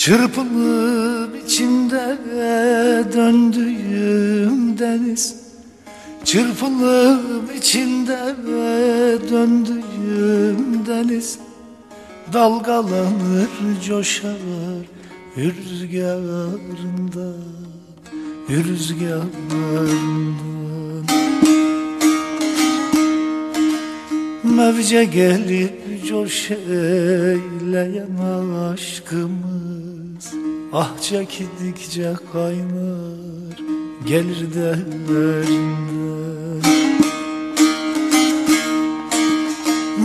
Çırpınıp içinde döndüğüm deniz. Çırpınıp içinde döndüğüm deniz. Dalgalanır coşar rüzgarında Rüzgarında. Mevce gelip coş eyleyen aşkımız Ah çekildikçe kaynar gelir derinden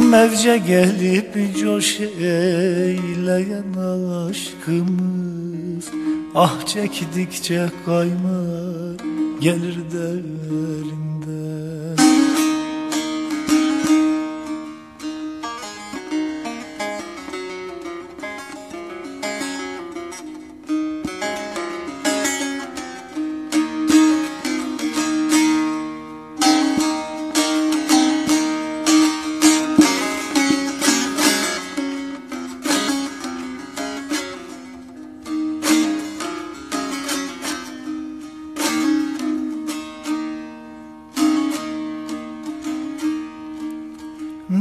Mevce gelip coş eyleyen aşkımız. Ah çektikçe kaynar gelir derinden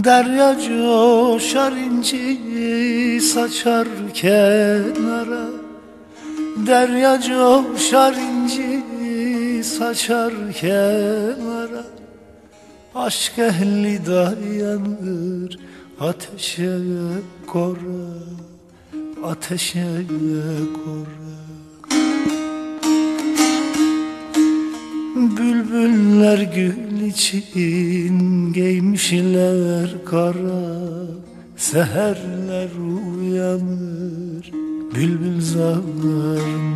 Derya coşar inci saçar kenara. Derya coşar inci saçar kenara. Aşk ehli dayanır ateşe kora Ateşe kora. Bülbüller gül için giymişler kara Seherler uyanır bülbül zarlarından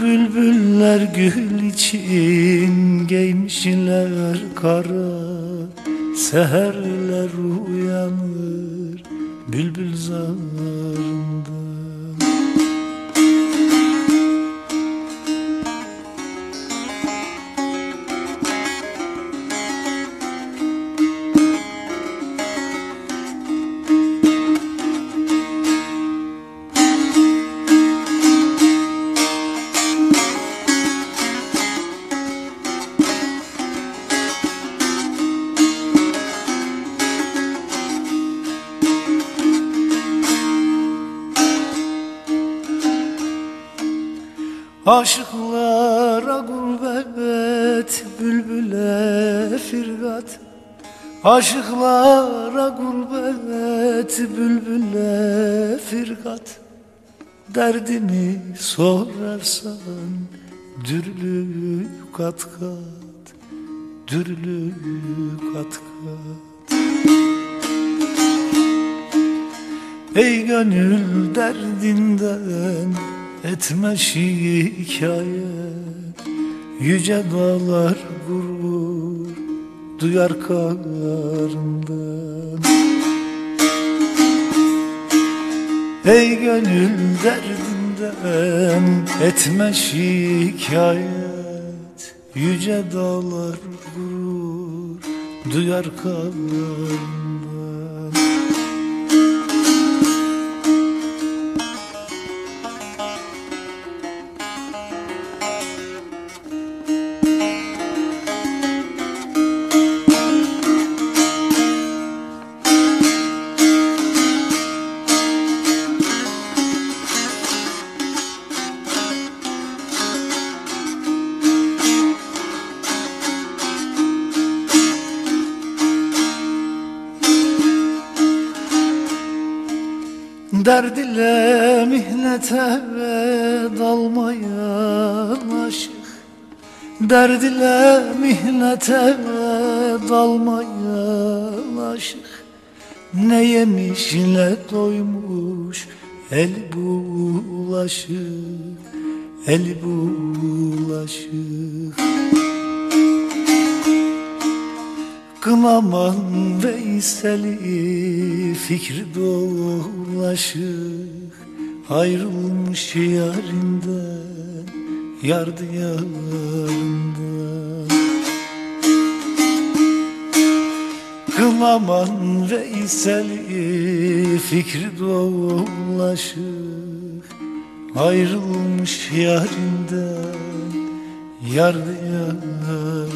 Bülbüller gül için giymişler kara Seherler uyanır bülbül zarlarından Aşıklara gurbet, bülbüle firgat. Aşıklara gurbet, bülbüle firgat. Derdini sorarsan dürlü kat kat Dürlü kat kat. Ey gönül derdinden etme şikayet Yüce dağlar gurur duyar karından Ey gönül derdinden etme şikayet Yüce dağlar gurur duyar karından Derd ile mihnete dalmayan aşık. Derd ile mihnete dalmayan aşık. Ne yemiş ne doymuş el bulaşık El bulaşık Kınaman Veysel'i fikri dolaşık Ayrılmış yarinden Yar diyarından Kınaman Veysel'i fikri dolaşık Ayrılmış yarinden Yar diyarında